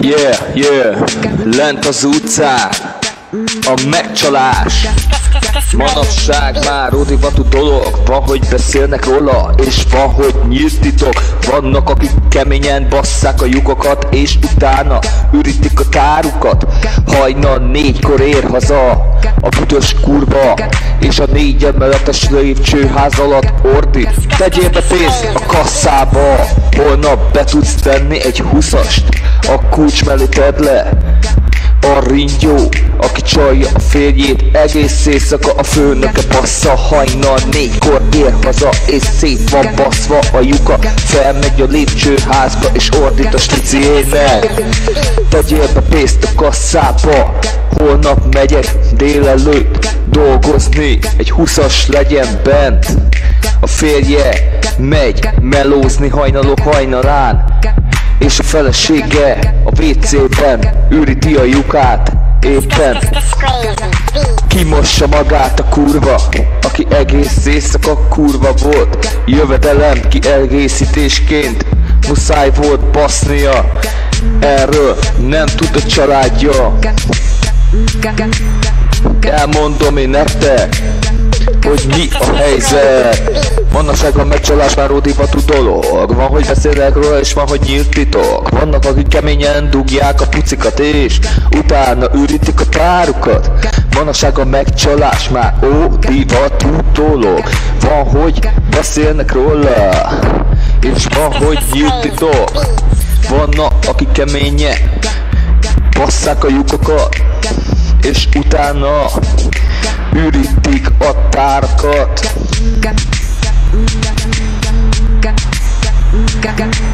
Yeah, yeah, lent az utcán. A megcsalás. Manapság már ódivatú dolog. Van, hogy beszélnek róla És van, hogy nyílt titok. Vannak, akik keményen basszák a lyukokat És utána ürítik a tárukat Hajnal négykor ér haza. A büdös kurva És a négy emeletes lépcsőház alatt ordít. Tegyél be pénzt a kasszába Holnap be tudsz tenni egy huszast A kulcs mellé tedd le. A ringyó, aki csalja a férjét Egész éjszaka a főnöke bassza. Hajnal négykor ér haza És szét van baszva a lyuka. Felmegy a lépcsőházba És ordít a striciének Tegyél be pénzt a kasszába. Holnap megyek délelőtt dolgozni. Egy huszas legyen bent A férje megy melózni hajnalok hajnalán és a felesége a WC-ben üríti a lyukát éppen. Kimossa magát a kurva, aki egész éjszaka kurva volt. Jövedelem kiegészítésként muszáj volt basznia. Erről nem tud a családja. Elmondom én nektek hogy mi a helyzet Manapság a megcsalás már ódivatú dolog. Van, hogy beszélek róla, és van, hogy nyílt titok. Vannak, akik keményen dugják a pucikat, és utána ürítik a párukat Manapság a megcsalás már ódivatú dolog. Van, hogy beszélnek róla, és van, hogy nyílt titok. Vannak, akik keményen basszák a lyukokat és utána ürítik a tárkat. got, got.